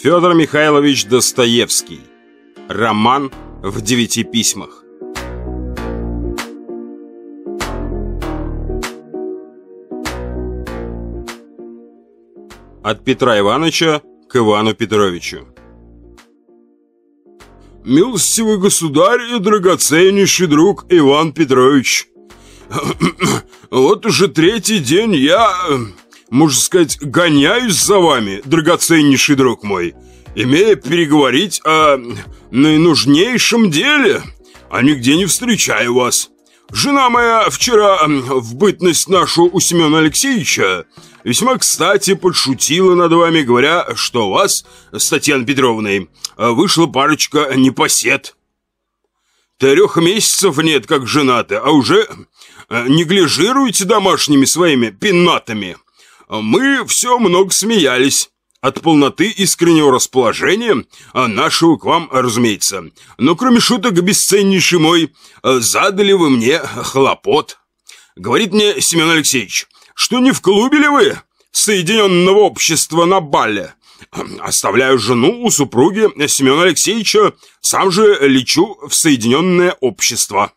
Федор Михайлович Достоевский. Роман в девяти письмах. От Петра Ивановича к Ивану Петровичу. Милостивый государь и драгоценнейший друг Иван Петрович, вот уже третий день я можно сказать, гоняюсь за вами, драгоценнейший друг мой, имея переговорить о наинужнейшем деле, а нигде не встречаю вас. Жена моя вчера в бытность нашу у Семена Алексеевича весьма кстати подшутила над вами, говоря, что у вас с Татьяной Петровной вышла парочка непосед. Трех месяцев нет, как женаты, а уже неглижируете домашними своими пенатами. Мы все много смеялись. От полноты искреннего расположения а нашего к вам, разумеется. Но кроме шуток, бесценнейший мой, задали вы мне хлопот. Говорит мне Семен Алексеевич, что не в клубе ли вы Соединенного общества на бале? Оставляю жену у супруги Семена Алексеевича, сам же лечу в Соединенное общество.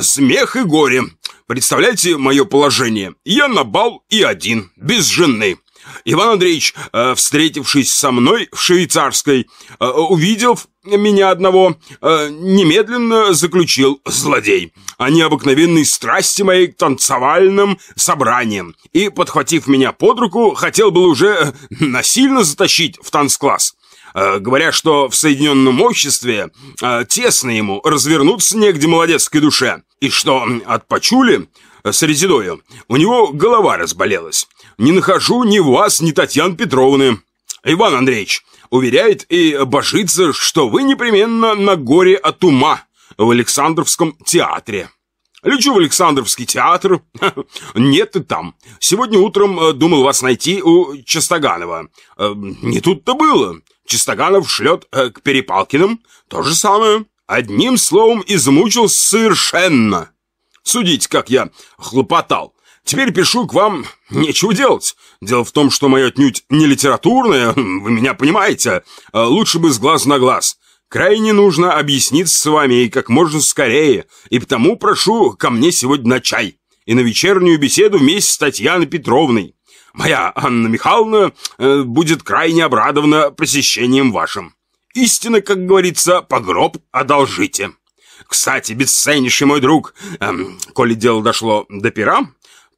Смех и горе. Представляете мое положение? Я на бал и один, без жены. Иван Андреевич, э, встретившись со мной в швейцарской, э, увидев меня одного, э, немедленно заключил злодей о необыкновенной страсти моей к танцевальным собраниям и, подхватив меня под руку, хотел был уже насильно затащить в танцкласс. Говоря, что в Соединенном обществе тесно ему развернуться негде молодецкой душе, и что от Пачули с резидою у него голова разболелась. Не нахожу ни вас, ни Татьяны Петровны. Иван Андреевич уверяет и божится, что вы непременно на горе от ума в Александровском театре. Лечу в Александровский театр. Нет и там. Сегодня утром э, думал вас найти у Чистоганова. Э, не тут-то было. Чистоганов шлет э, к Перепалкиным. То же самое. Одним словом, измучился совершенно. Судите, как я хлопотал. Теперь пишу к вам, нечего делать. Дело в том, что мое отнюдь не литературное, вы меня понимаете, а лучше бы с глаз на глаз. Крайне нужно объясниться с вами и как можно скорее, и потому прошу ко мне сегодня на чай и на вечернюю беседу вместе с Татьяной Петровной. Моя Анна Михайловна э, будет крайне обрадована посещением вашим. Истинно, как говорится, погроб одолжите. Кстати, бесценнейший мой друг, эм, коли дело дошло до пера,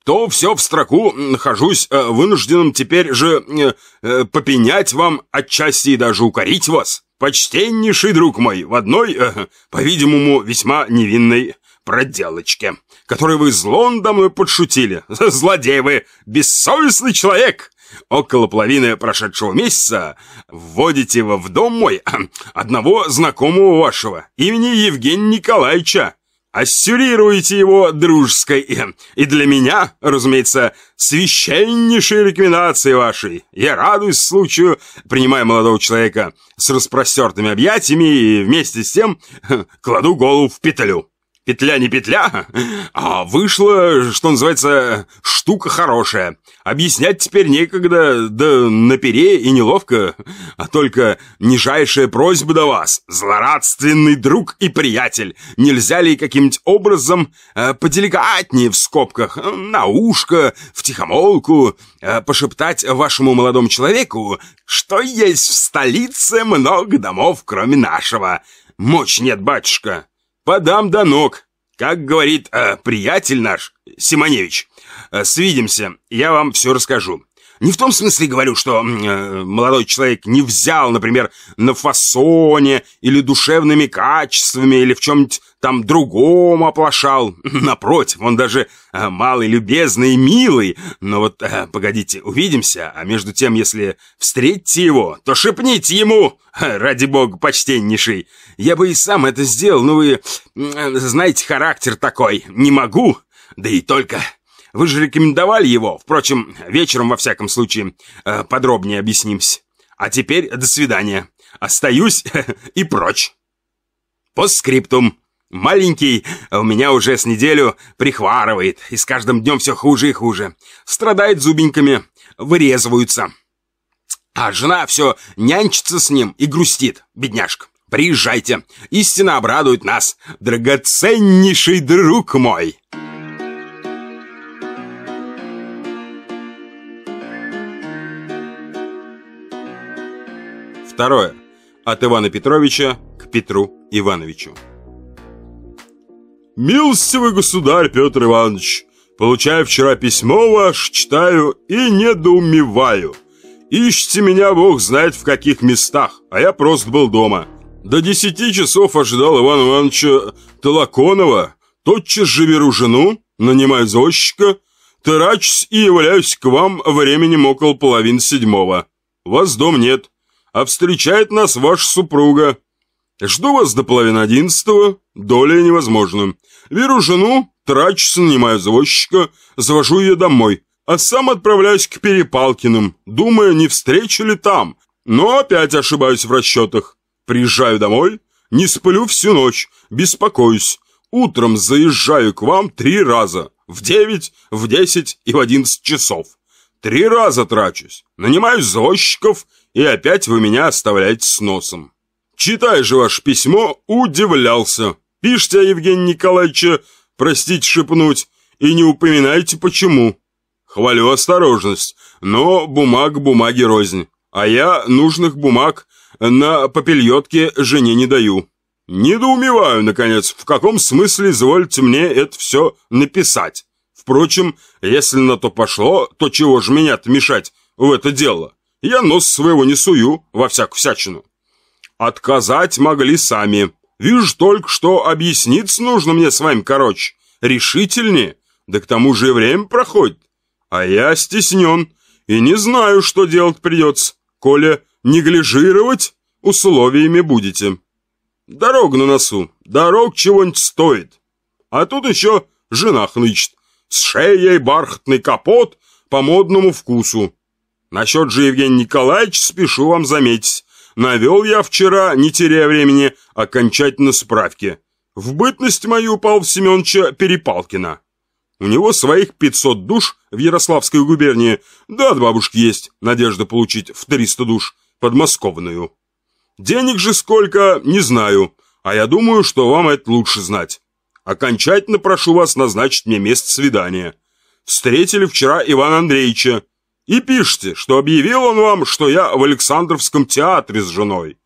то все в строку нахожусь э, вынужденным теперь же э, э, попенять вам отчасти и даже укорить вас. Почтеннейший друг мой, в одной, э, по-видимому, весьма невинной проделочке, которой вы зло подшутили. Злодей вы, бессовестный человек!» Около половины прошедшего месяца вводите его в дом мой одного знакомого вашего, имени Евгения Николаевича. Ассюрируете его дружеской и для меня, разумеется, священнейшей рекомендации вашей. Я радуюсь случаю, принимая молодого человека с распростертыми объятиями и вместе с тем кладу голову в петлю. Петля не петля, а вышла, что называется, штука хорошая. Объяснять теперь некогда, да напере и неловко, а только нижайшая просьба до вас, злорадственный друг и приятель. Нельзя ли каким-нибудь образом э, поделикатнее в скобках, на ушко, в тихомолку, э, пошептать вашему молодому человеку, что есть в столице много домов, кроме нашего. Мочь нет, батюшка. Подам до ног. Как говорит э, приятель наш, Симоневич, э, свидимся, я вам все расскажу. Не в том смысле говорю, что э, молодой человек не взял, например, на фасоне или душевными качествами или в чем-нибудь там другом оплошал. Напротив, он даже э, малый, любезный и милый. Но вот, э, погодите, увидимся, а между тем, если встретите его, то шепните ему, ради бога, почтеннейший. Я бы и сам это сделал, но вы э, знаете, характер такой. Не могу, да и только... Вы же рекомендовали его. Впрочем, вечером, во всяком случае, э, подробнее объяснимся. А теперь до свидания. Остаюсь и прочь. Постскриптум. Маленький у меня уже с неделю прихварывает, и с каждым днем все хуже и хуже. Страдает зубеньками, вырезываются. А жена все нянчится с ним и грустит, бедняжка. Приезжайте, истина обрадует нас, драгоценнейший друг мой!» Второе. От Ивана Петровича к Петру Ивановичу. «Милостивый государь Петр Иванович, получая вчера письмо ваше, читаю и недоумеваю. Ищите меня, бог знает в каких местах, а я просто был дома. До десяти часов ожидал Ивана Ивановича Толоконова, тотчас же беру жену, нанимаю извозчика, тарачусь и являюсь к вам временем около половины седьмого. Вас дом нет, а встречает нас ваша супруга. Жду вас до половины одиннадцатого, доля невозможна. Беру жену, трачусь, нанимаю извозчика, завожу ее домой, а сам отправляюсь к Перепалкиным, думая, не встречу ли там, но опять ошибаюсь в расчетах. Приезжаю домой, не сплю всю ночь, беспокоюсь. Утром заезжаю к вам три раза, в девять, в десять и в одиннадцать часов. Три раза трачусь, нанимаю извозчиков и опять вы меня оставляете с носом. Читая же ваше письмо, удивлялся. Пишите о Евгении Николаевиче, простите шепнуть, и не упоминайте почему. Хвалю осторожность, но бумаг бумаги рознь. А я нужных бумаг на попельотке жене не даю. Недоумеваю, наконец, в каком смысле извольте мне это все написать. Впрочем, если на то пошло, то чего же меня-то мешать в это дело? Я нос своего не сую во всякую всячину. Отказать могли сами. Вижу только, что объясниться нужно мне с вами короче. Решительнее. Да к тому же и время проходит. А я стеснен и не знаю, что делать придется. Коля, неглижировать условиями будете. Дорога на носу. Дорог чего-нибудь стоит. А тут еще жена хнычет. С шеей бархатный капот по модному вкусу. Насчет же Евгения Николаевича спешу вам заметить. Навел я вчера, не теряя времени, окончательно справки. В бытность мою упал Семеновича Перепалкина. У него своих 500 душ в Ярославской губернии, да от бабушки есть надежда получить в 300 душ подмосковную. Денег же сколько, не знаю, а я думаю, что вам это лучше знать. Окончательно прошу вас назначить мне место свидания. Встретили вчера Ивана Андреевича, и пишите, что объявил он вам, что я в Александровском театре с женой.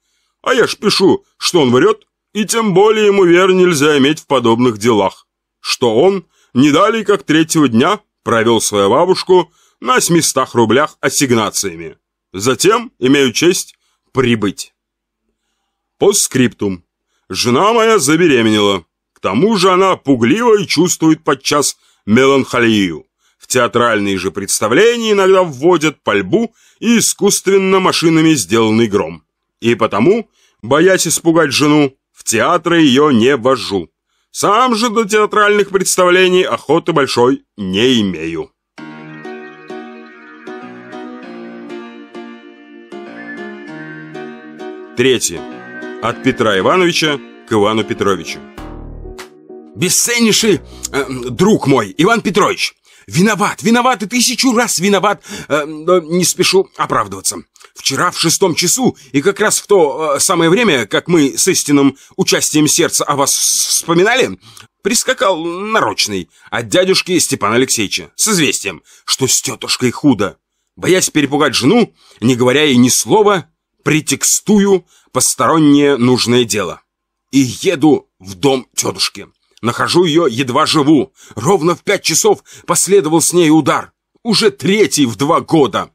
А я ж пишу, что он врет, и тем более ему веры нельзя иметь в подобных делах. Что он, не далее как третьего дня, провел свою бабушку на 700 рублях ассигнациями. Затем имею честь прибыть. Постскриптум. Жена моя забеременела. К тому же она пуглива и чувствует подчас меланхолию театральные же представления иногда вводят пальбу и искусственно машинами сделанный гром. И потому, боясь испугать жену, в театры ее не вожу. Сам же до театральных представлений охоты большой не имею. Третье. От Петра Ивановича к Ивану Петровичу. Бесценнейший э, друг мой, Иван Петрович, Виноват, виноват и тысячу раз виноват, э, не спешу оправдываться. Вчера в шестом часу, и как раз в то э, самое время, как мы с истинным участием сердца о вас вспоминали, прискакал нарочный от дядюшки Степана Алексеевича с известием, что с тетушкой худо. Боясь перепугать жену, не говоря ей ни слова, претекстую постороннее нужное дело. И еду в дом тетушки. Нахожу ее едва живу. Ровно в пять часов последовал с ней удар. Уже третий в два года.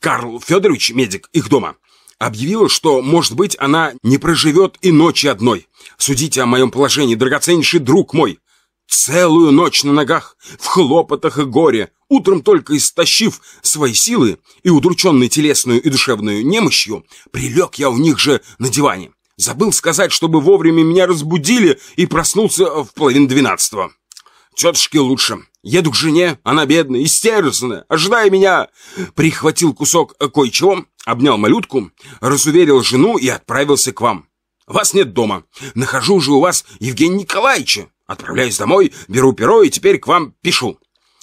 Карл Федорович, медик их дома, объявила, что, может быть, она не проживет и ночи одной. Судите о моем положении, драгоценнейший друг мой. Целую ночь на ногах, в хлопотах и горе, утром только истощив свои силы и удрученный телесную и душевную немощью, прилег я у них же на диване. Забыл сказать, чтобы вовремя меня разбудили и проснулся в половине двенадцатого. Тетушке лучше. Еду к жене, она бедная, истерзанная, ожидая меня. Прихватил кусок кое-чего, обнял малютку, разуверил жену и отправился к вам. Вас нет дома. Нахожу же у вас Евгения Николаевича. Отправляюсь домой, беру перо и теперь к вам пишу.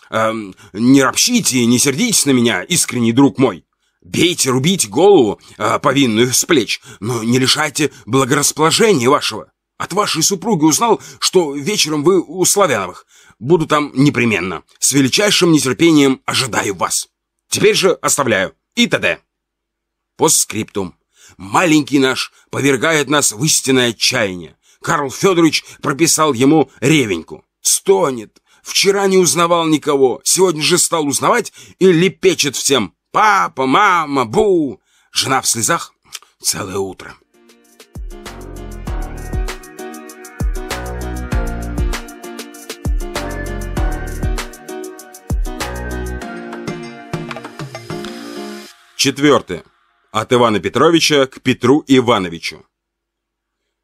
Эм, не ропщите, не сердитесь на меня, искренний друг мой. Бейте, рубите голову э, повинную с плеч, но не лишайте благорасположения вашего. От вашей супруги узнал, что вечером вы у Славяновых. Буду там непременно. С величайшим нетерпением ожидаю вас. Теперь же оставляю. И т.д. Постскриптум. Маленький наш повергает нас в истинное отчаяние. Карл Федорович прописал ему ревеньку. Стонет. Вчера не узнавал никого. Сегодня же стал узнавать и лепечет всем. Папа, мама, бу. Жена в слезах целое утро. Четвертое. От Ивана Петровича к Петру Ивановичу.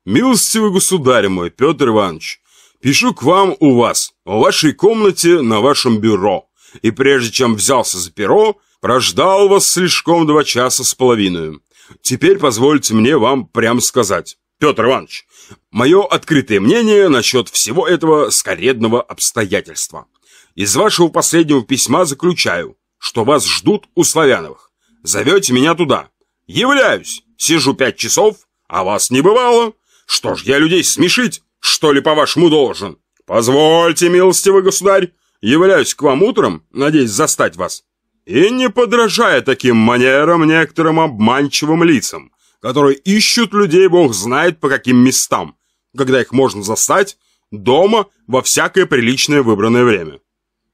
«Милостивый государь мой, Петр Иванович, пишу к вам у вас, в вашей комнате на вашем бюро, и прежде чем взялся за перо, прождал вас слишком два часа с половиной. Теперь позвольте мне вам прямо сказать, Петр Иванович, мое открытое мнение насчет всего этого скоредного обстоятельства. Из вашего последнего письма заключаю, что вас ждут у Славяновых. Зовете меня туда. Являюсь. Сижу пять часов, а вас не бывало. Что ж, я людей смешить, что ли, по-вашему должен? Позвольте, милостивый государь, являюсь к вам утром, надеюсь застать вас. И не подражая таким манерам некоторым обманчивым лицам, которые ищут людей бог знает по каким местам, когда их можно застать дома во всякое приличное выбранное время.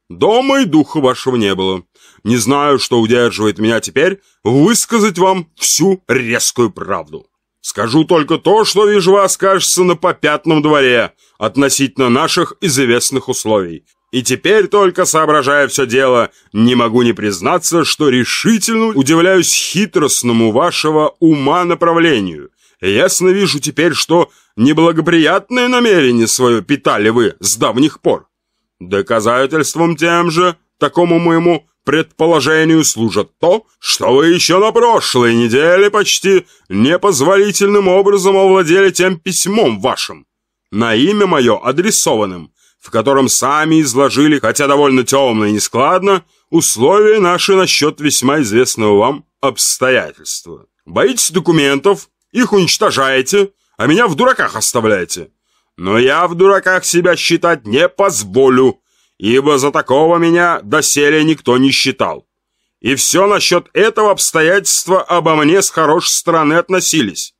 Дома и духа вашего не было. Не знаю, что удерживает меня теперь высказать вам всю резкую правду. Скажу только то, что вижу вас, кажется, на попятном дворе относительно наших известных условий. И теперь только соображая все дело, не могу не признаться, что решительно удивляюсь хитростному вашего ума направлению. Ясно вижу теперь, что неблагоприятное намерение свое питали вы с давних пор. Доказательством тем же, такому моему предположению служит то, что вы еще на прошлой неделе почти непозволительным образом овладели тем письмом вашим, на имя мое адресованным, в котором сами изложили, хотя довольно темно и нескладно, условия наши насчет весьма известного вам обстоятельства. Боитесь документов, их уничтожаете, а меня в дураках оставляете. Но я в дураках себя считать не позволю, ибо за такого меня доселе никто не считал. И все насчет этого обстоятельства обо мне с хорошей стороны относились.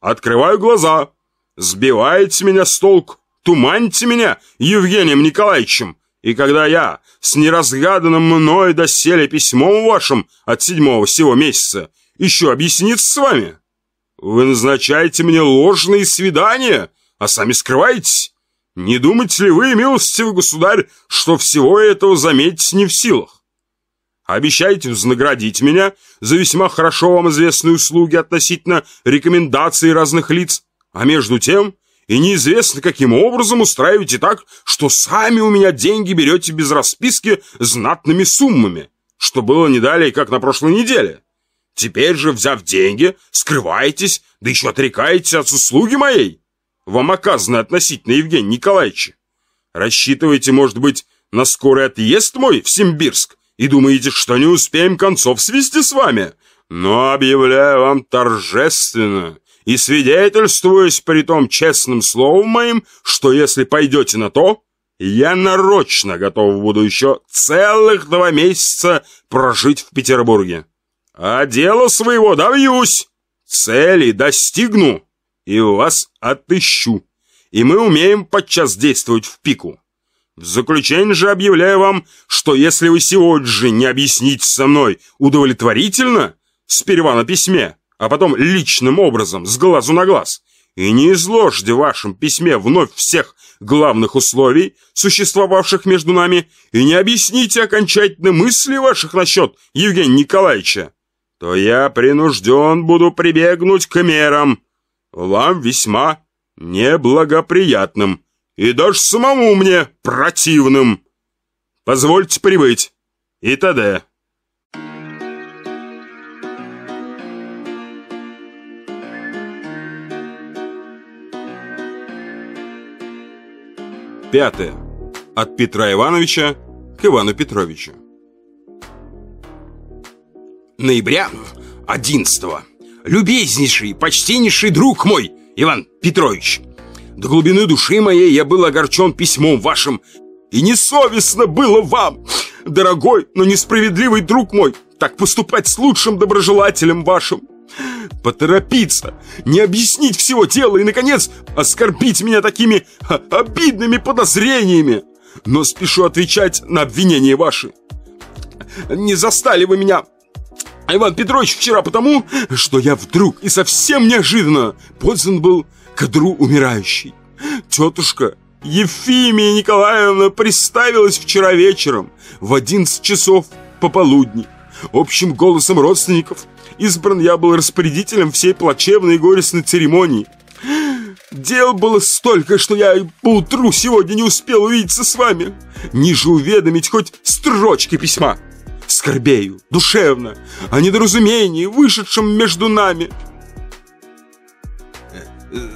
Открываю глаза, сбиваете меня с толку, туманите меня Евгением Николаевичем, и когда я с неразгаданным мной доселе письмом вашим от седьмого сего месяца еще объясниться с вами, вы назначаете мне ложные свидания, а сами скрываетесь. Не думаете ли вы, милостивый государь, что всего этого заметить не в силах? Обещаете вознаградить меня за весьма хорошо вам известные услуги относительно рекомендаций разных лиц, а между тем и неизвестно каким образом устраиваете так, что сами у меня деньги берете без расписки знатными суммами, что было не далее, как на прошлой неделе. Теперь же, взяв деньги, скрываетесь, да еще отрекаетесь от услуги моей вам оказано относительно Евгения Николаевича? Рассчитываете, может быть, на скорый отъезд мой в Симбирск и думаете, что не успеем концов свести с вами? Но объявляю вам торжественно и свидетельствуюсь при том честным словом моим, что если пойдете на то, я нарочно готов буду еще целых два месяца прожить в Петербурге. А дело своего добьюсь, цели достигну и вас отыщу. И мы умеем подчас действовать в пику. В заключение же объявляю вам, что если вы сегодня же не объясните со мной удовлетворительно, сперва на письме, а потом личным образом, с глазу на глаз, и не изложите в вашем письме вновь всех главных условий, существовавших между нами, и не объясните окончательно мысли ваших насчет Евгения Николаевича, то я принужден буду прибегнуть к мерам, вам весьма неблагоприятным и даже самому мне противным. Позвольте прибыть. И т.д. Пятое. От Петра Ивановича к Ивану Петровичу. ноября 11 -го. Любезнейший, почтеннейший друг мой, Иван Петрович, до глубины души моей я был огорчен письмом вашим, и несовестно было вам, дорогой, но несправедливый друг мой, так поступать с лучшим доброжелателем вашим. Поторопиться, не объяснить всего дела и, наконец, оскорбить меня такими обидными подозрениями. Но спешу отвечать на обвинения ваши. Не застали вы меня, Иван Петрович, вчера потому, что я вдруг и совсем неожиданно позден был к одру умирающей. Тетушка Ефимия Николаевна приставилась вчера вечером в 11 часов пополудни. Общим голосом родственников избран я был распорядителем всей плачевной и горестной церемонии. Дел было столько, что я и поутру сегодня не успел увидеться с вами. Ниже уведомить хоть строчки письма. Скорбею, душевно, о недоразумении, вышедшем между нами.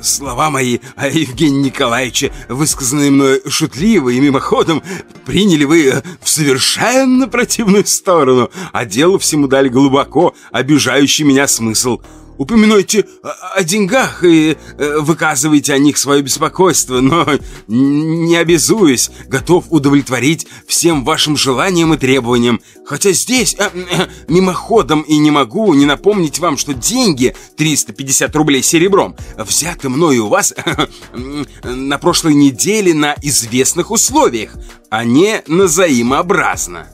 Слова мои о Евгении Николаевиче, высказанные мной шутливо и мимоходом, приняли вы в совершенно противную сторону, а делу всему дали глубоко обижающий меня смысл – упоминайте о деньгах и э, выказывайте о них свое беспокойство, но не обязуюсь, готов удовлетворить всем вашим желаниям и требованиям. Хотя здесь э, э, мимоходом и не могу не напомнить вам, что деньги 350 рублей серебром взяты мною у вас на прошлой неделе на известных условиях, а не на взаимообразно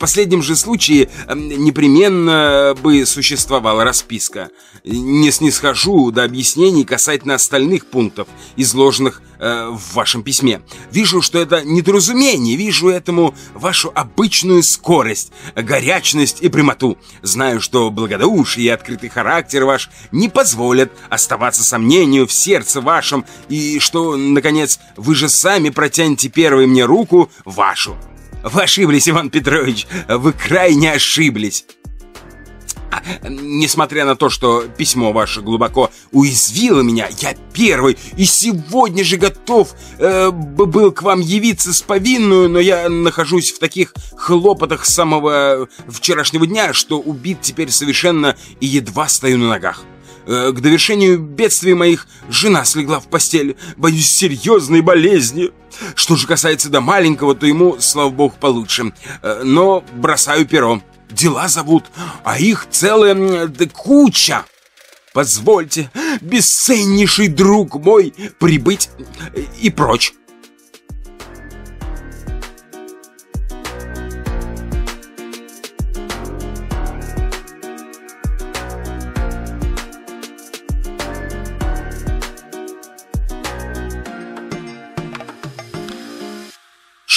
последнем же случае эм, непременно бы существовала расписка. Не снисхожу до объяснений касательно остальных пунктов, изложенных э, в вашем письме. Вижу, что это недоразумение, вижу этому вашу обычную скорость, горячность и прямоту. Знаю, что благодушие и открытый характер ваш не позволят оставаться сомнению в сердце вашем, и что, наконец, вы же сами протянете первой мне руку вашу. Вы ошиблись, Иван Петрович, вы крайне ошиблись. Несмотря на то, что письмо ваше глубоко уязвило меня, я первый и сегодня же готов э, был к вам явиться с повинную, но я нахожусь в таких хлопотах с самого вчерашнего дня, что убит теперь совершенно и едва стою на ногах. Э, к довершению бедствий моих жена слегла в постель, боюсь серьезной болезни. Что же касается до маленького, то ему, слава богу, получше. Э, но бросаю перо. Дела зовут, а их целая да, куча. Позвольте, бесценнейший друг мой, прибыть и прочь.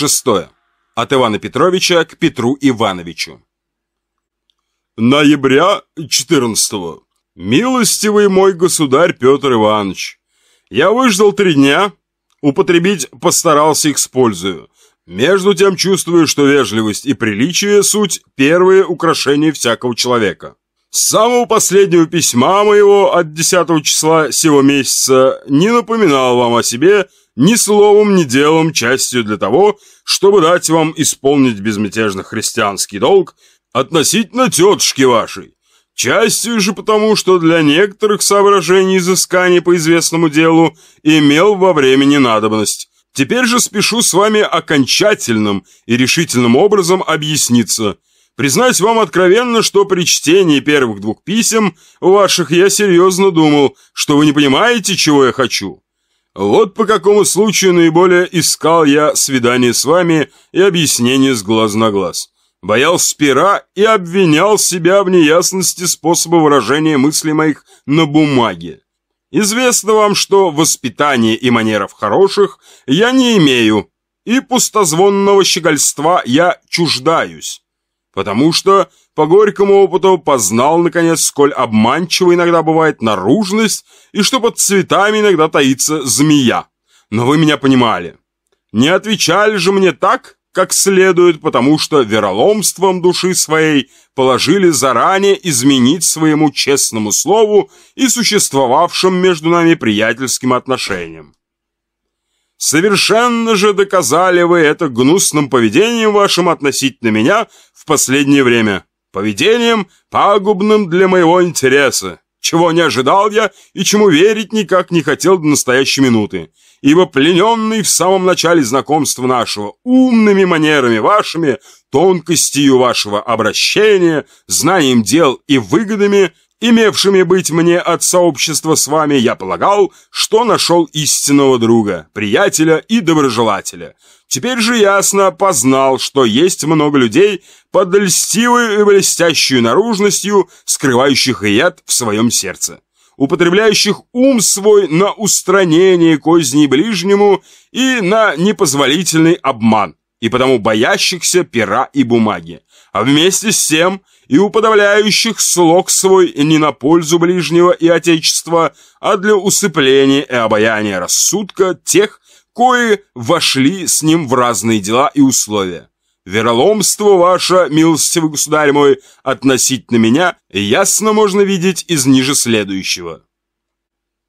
Шестое. От Ивана Петровича к Петру Ивановичу. Ноября 14 -го. Милостивый мой государь Петр Иванович, я выждал три дня, употребить постарался их с пользою. Между тем чувствую, что вежливость и приличие – суть первые украшения всякого человека. С самого последнего письма моего от 10 числа сего месяца не напоминал вам о себе – ни словом, ни делом, частью для того, чтобы дать вам исполнить безмятежно христианский долг относительно тетушки вашей. Частью же потому, что для некоторых соображений изысканий по известному делу имел во времени надобность. Теперь же спешу с вами окончательным и решительным образом объясниться. Признаюсь вам откровенно, что при чтении первых двух писем ваших я серьезно думал, что вы не понимаете, чего я хочу. Вот по какому случаю наиболее искал я свидание с вами и объяснение с глаз на глаз. Боялся пера и обвинял себя в неясности способа выражения мыслей моих на бумаге. Известно вам, что воспитания и манеров хороших я не имею, и пустозвонного щегольства я чуждаюсь, потому что по горькому опыту познал, наконец, сколь обманчиво иногда бывает наружность и что под цветами иногда таится змея. Но вы меня понимали. Не отвечали же мне так, как следует, потому что вероломством души своей положили заранее изменить своему честному слову и существовавшим между нами приятельским отношениям. Совершенно же доказали вы это гнусным поведением вашим относительно меня в последнее время. Поведением, пагубным для моего интереса, чего не ожидал я и чему верить никак не хотел до настоящей минуты, ибо плененный в самом начале знакомства нашего умными манерами вашими, тонкостью вашего обращения, знанием дел и выгодами, имевшими быть мне от сообщества с вами, я полагал, что нашел истинного друга, приятеля и доброжелателя. Теперь же ясно познал, что есть много людей под льстивой и блестящей наружностью, скрывающих яд в своем сердце, употребляющих ум свой на устранение козней ближнему и на непозволительный обман, и потому боящихся пера и бумаги, а вместе с тем – и уподавляющих слог свой не на пользу ближнего и отечества, а для усыпления и обаяния рассудка тех, кои вошли с ним в разные дела и условия. Вероломство ваше, милостивый государь мой, относительно меня, ясно можно видеть из ниже следующего.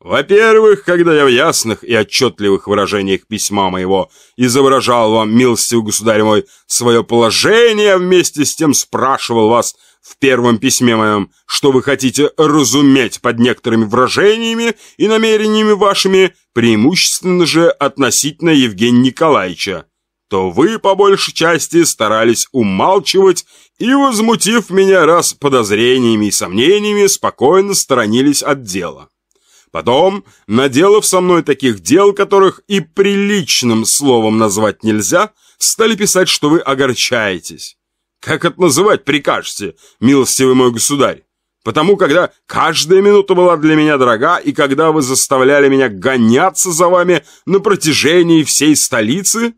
Во-первых, когда я в ясных и отчетливых выражениях письма моего изображал вам, милостивый государь мой, свое положение, вместе с тем спрашивал вас в первом письме моем, что вы хотите разуметь под некоторыми выражениями и намерениями вашими, преимущественно же относительно Евгения Николаевича, то вы по большей части старались умалчивать и, возмутив меня раз подозрениями и сомнениями, спокойно сторонились от дела. Потом, наделав со мной таких дел, которых и приличным словом назвать нельзя, стали писать, что вы огорчаетесь. Как это называть прикажете, милостивый мой государь? Потому, когда каждая минута была для меня дорога, и когда вы заставляли меня гоняться за вами на протяжении всей столицы,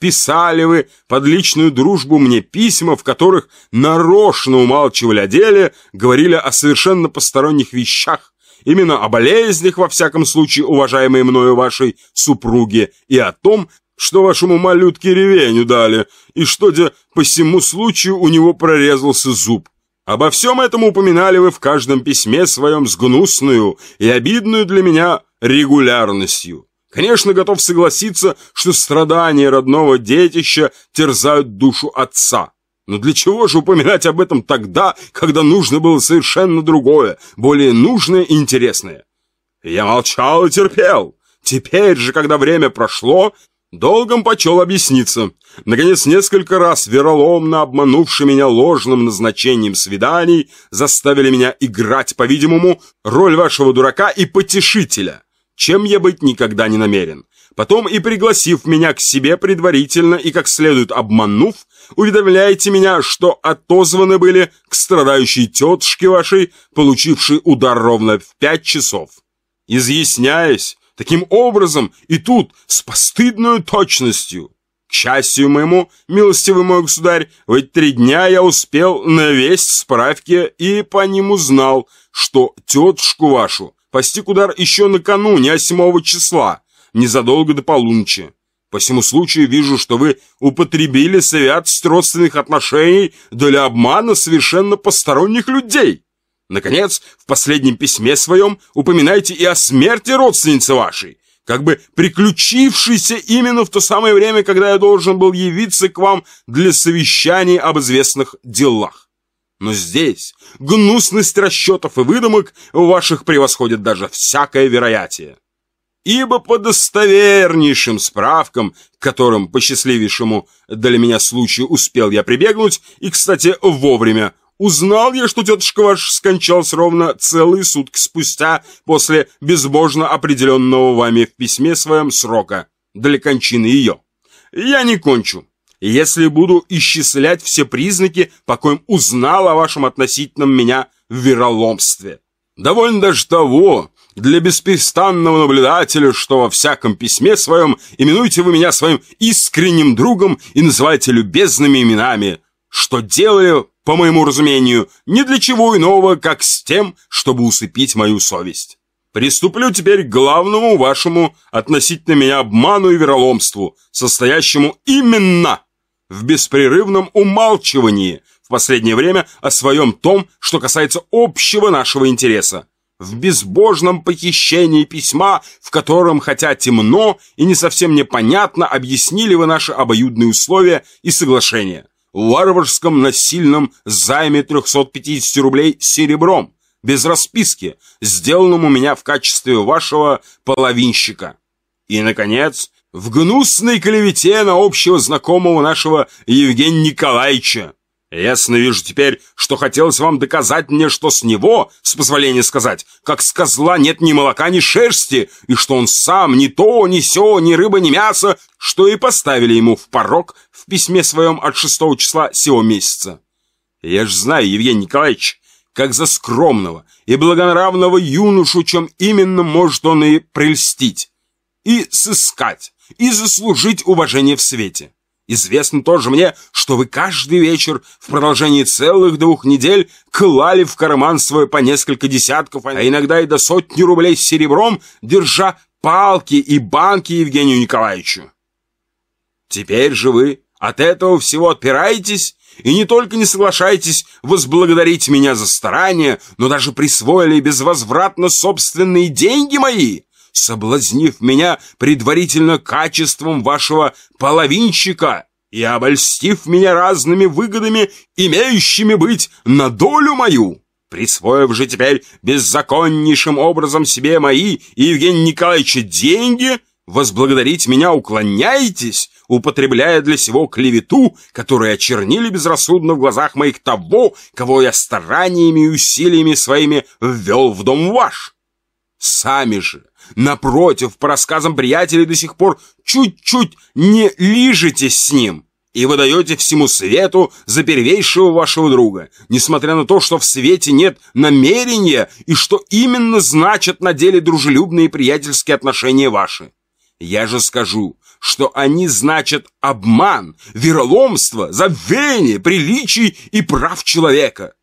писали вы под личную дружбу мне письма, в которых нарочно умалчивали о деле, говорили о совершенно посторонних вещах, Именно о болезнях, во всяком случае, уважаемой мною вашей супруге, и о том, что вашему малютке ревеню дали, и что, где по всему случаю у него прорезался зуб. Обо всем этом упоминали вы в каждом письме своем с гнусную и обидную для меня регулярностью. Конечно, готов согласиться, что страдания родного детища терзают душу отца. Но для чего же упоминать об этом тогда, когда нужно было совершенно другое, более нужное и интересное? Я молчал и терпел. Теперь же, когда время прошло, долгом почел объясниться. Наконец, несколько раз вероломно обманувши меня ложным назначением свиданий, заставили меня играть, по-видимому, роль вашего дурака и потешителя, чем я быть никогда не намерен. Потом и пригласив меня к себе предварительно и как следует обманув, уведомляете меня, что отозваны были к страдающей тетушке вашей, получившей удар ровно в пять часов. Изъясняясь, таким образом и тут с постыдной точностью. К счастью моему, милостивый мой государь, в эти три дня я успел навесть справки и по ним узнал, что тетушку вашу постиг удар еще накануне, 8 числа, незадолго до полуночи. По всему случаю вижу, что вы употребили святость родственных отношений для обмана совершенно посторонних людей. Наконец, в последнем письме своем упоминайте и о смерти родственницы вашей, как бы приключившейся именно в то самое время, когда я должен был явиться к вам для совещаний об известных делах. Но здесь гнусность расчетов и выдумок ваших превосходит даже всякое вероятие ибо по достовернейшим справкам, которым по счастливейшему для меня случаю успел я прибегнуть, и, кстати, вовремя, узнал я, что тетушка ваш скончалась ровно целые сутки спустя после безбожно определенного вами в письме своем срока для кончины ее. Я не кончу, если буду исчислять все признаки, по коим узнал о вашем относительном меня вероломстве. Довольно даже того, для беспрестанного наблюдателя, что во всяком письме своем именуете вы меня своим искренним другом и называете любезными именами, что делали, по моему разумению, не для чего иного, как с тем, чтобы усыпить мою совесть. Приступлю теперь к главному вашему относительно меня обману и вероломству, состоящему именно в беспрерывном умалчивании в последнее время о своем том, что касается общего нашего интереса, в безбожном похищении письма, в котором, хотя темно и не совсем непонятно, объяснили вы наши обоюдные условия и соглашения. Варварском насильном займе 350 рублей серебром, без расписки, сделанном у меня в качестве вашего половинщика. И, наконец, в гнусной клевете на общего знакомого нашего Евгения Николаевича. Ясно вижу теперь, что хотелось вам доказать мне, что с него, с позволения сказать, как с козла нет ни молока, ни шерсти, и что он сам ни то, ни сё, ни рыба, ни мясо, что и поставили ему в порог в письме своем от 6 числа сего месяца. Я ж знаю, Евгений Николаевич, как за скромного и благонравного юношу, чем именно может он и прельстить, и сыскать, и заслужить уважение в свете. Известно тоже мне, что вы каждый вечер в продолжении целых двух недель клали в карман свой по несколько десятков, а иногда и до сотни рублей с серебром, держа палки и банки Евгению Николаевичу. Теперь же вы от этого всего отпираетесь и не только не соглашаетесь возблагодарить меня за старание, но даже присвоили безвозвратно собственные деньги мои, соблазнив меня предварительно качеством вашего половинчика и обольстив меня разными выгодами, имеющими быть на долю мою, присвоив же теперь беззаконнейшим образом себе мои и Евгения Николаевича деньги, возблагодарить меня уклоняетесь, употребляя для сего клевету, которую очернили безрассудно в глазах моих того, кого я стараниями и усилиями своими ввел в дом ваш. Сами же, напротив, по рассказам приятелей до сих пор чуть-чуть не лижетесь с ним и выдаете всему свету за первейшего вашего друга, несмотря на то, что в свете нет намерения и что именно значат на деле дружелюбные приятельские отношения ваши. Я же скажу, что они значат обман, вероломство, забвение приличий и прав человека.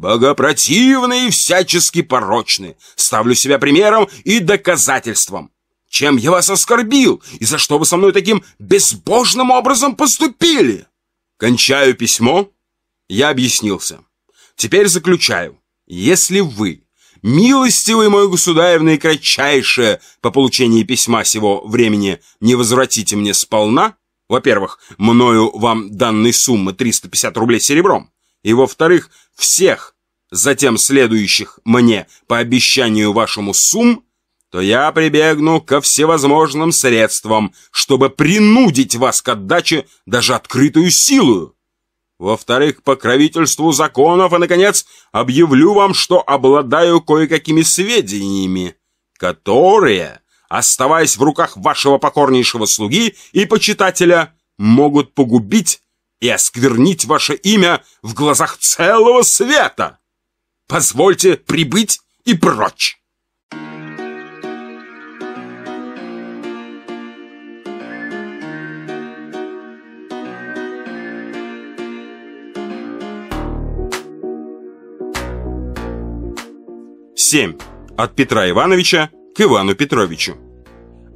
Богопротивны и всячески порочны. Ставлю себя примером и доказательством. Чем я вас оскорбил? И за что вы со мной таким безбожным образом поступили? Кончаю письмо. Я объяснился. Теперь заключаю. Если вы, милостивый мой государь, наикратчайшее по получении письма сего времени не возвратите мне сполна, во-первых, мною вам данной суммы 350 рублей серебром, и, во-вторых, всех затем следующих мне по обещанию вашему сумм, то я прибегну ко всевозможным средствам, чтобы принудить вас к отдаче даже открытую силу. Во-вторых, покровительству законов, и, наконец, объявлю вам, что обладаю кое-какими сведениями, которые, оставаясь в руках вашего покорнейшего слуги и почитателя, могут погубить и осквернить ваше имя в глазах целого света. Позвольте прибыть и прочь. Семь. От Петра Ивановича к Ивану Петровичу.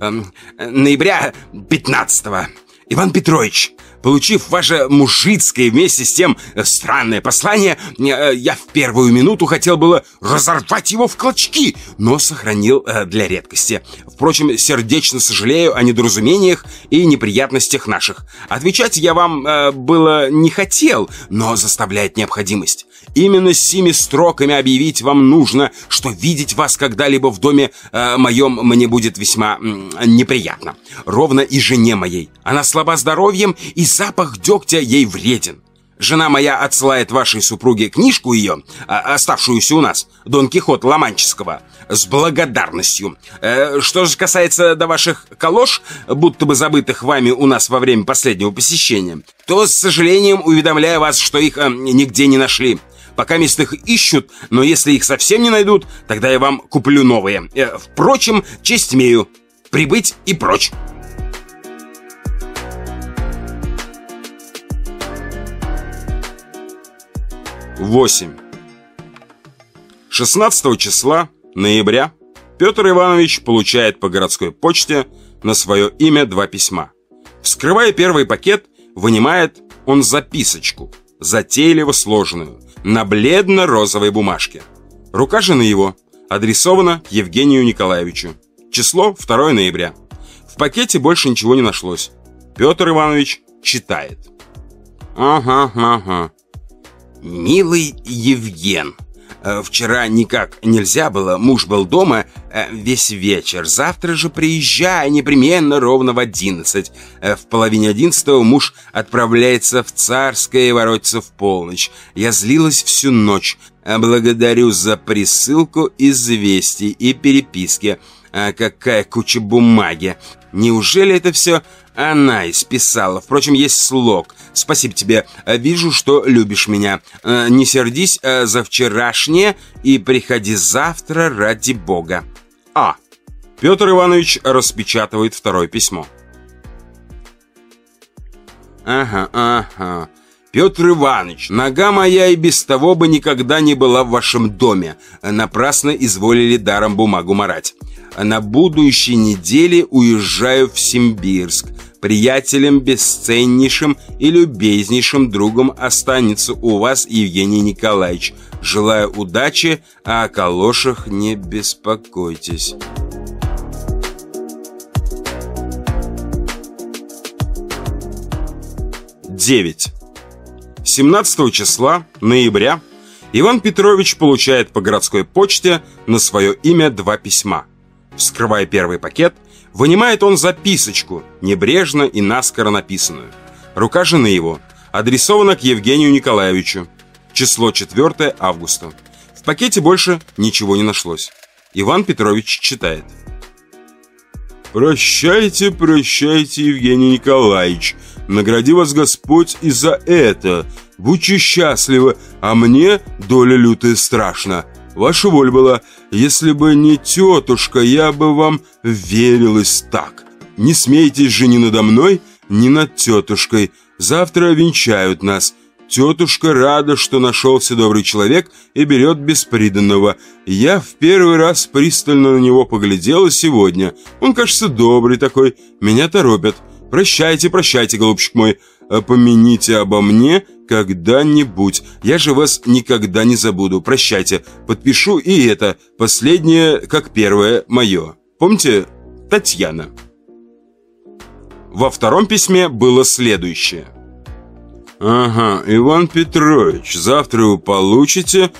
Эм, ноября 15 -го. Иван Петрович, Получив ваше мужицкое вместе с тем э, странное послание, э, я в первую минуту хотел было разорвать его в клочки, но сохранил э, для редкости. Впрочем, сердечно сожалею о недоразумениях и неприятностях наших. Отвечать я вам было не хотел, но заставляет необходимость. Именно с сими строками объявить вам нужно, что видеть вас когда-либо в доме э, моем мне будет весьма э, неприятно. Ровно и жене моей. Она слаба здоровьем, и запах дегтя ей вреден. Жена моя отсылает вашей супруге книжку ее, а, оставшуюся у нас, Дон Кихот Ломанческого, с благодарностью. Э, что же касается до ваших калош, будто бы забытых вами у нас во время последнего посещения, то с сожалением уведомляю вас, что их э, нигде не нашли. Пока мест их ищут, но если их совсем не найдут, тогда я вам куплю новые. Э, впрочем, честь имею. Прибыть и прочь. Восемь. 16 числа ноября Петр Иванович получает по городской почте на свое имя два письма. Вскрывая первый пакет, вынимает он записочку, затейливо сложенную, на бледно-розовой бумажке. Рука жены его адресована Евгению Николаевичу. Число 2 ноября. В пакете больше ничего не нашлось. Петр Иванович читает. Ага, ага. Милый Евген, э, вчера никак нельзя было, муж был дома э, весь вечер. Завтра же приезжай непременно ровно в одиннадцать. Э, в половине одиннадцатого муж отправляется в Царское и воротится в полночь. Я злилась всю ночь. Благодарю за присылку известий и переписки. Какая куча бумаги. Неужели это все она исписала. Впрочем, есть слог. Спасибо тебе. Вижу, что любишь меня. Э, не сердись э, за вчерашнее и приходи завтра ради бога. А. Петр Иванович распечатывает второе письмо. Ага, ага. Петр Иванович, нога моя и без того бы никогда не была в вашем доме. Напрасно изволили даром бумагу марать. На будущей неделе уезжаю в Симбирск. Приятелем бесценнейшим и любезнейшим другом останется у вас Евгений Николаевич. Желаю удачи, а о калошах не беспокойтесь. Девять. 17 числа ноября Иван Петрович получает по городской почте на свое имя два письма – Вскрывая первый пакет, вынимает он записочку, небрежно и наскоро написанную. Рука жены его, адресована к Евгению Николаевичу. Число 4 августа. В пакете больше ничего не нашлось. Иван Петрович читает. «Прощайте, прощайте, Евгений Николаевич. Награди вас Господь и за это. Будьте счастливы, а мне доля лютая страшна. Ваша воля была. Если бы не тетушка, я бы вам верилась так. Не смейтесь же ни надо мной, ни над тетушкой. Завтра венчают нас. Тетушка рада, что нашелся добрый человек и берет бесприданного. Я в первый раз пристально на него поглядела сегодня. Он, кажется, добрый такой. Меня торопят. Прощайте, прощайте, голубчик мой. Помяните обо мне когда-нибудь. Я же вас никогда не забуду. Прощайте. Подпишу и это. Последнее, как первое, мое. Помните? Татьяна. Во втором письме было следующее. «Ага, Иван Петрович, завтра вы получите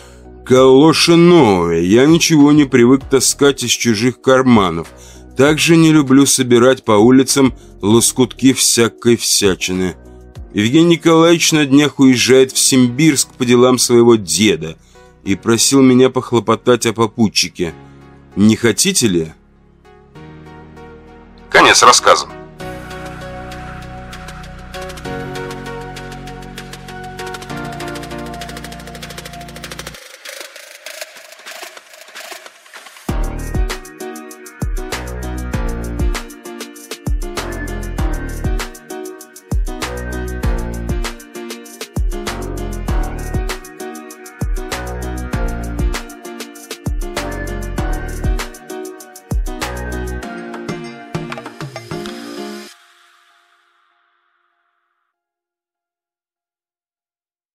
калоши новые. Я ничего не привык таскать из чужих карманов. Также не люблю собирать по улицам лоскутки всякой всячины. Евгений Николаевич на днях уезжает в Симбирск по делам своего деда и просил меня похлопотать о попутчике. Не хотите ли? Конец рассказа.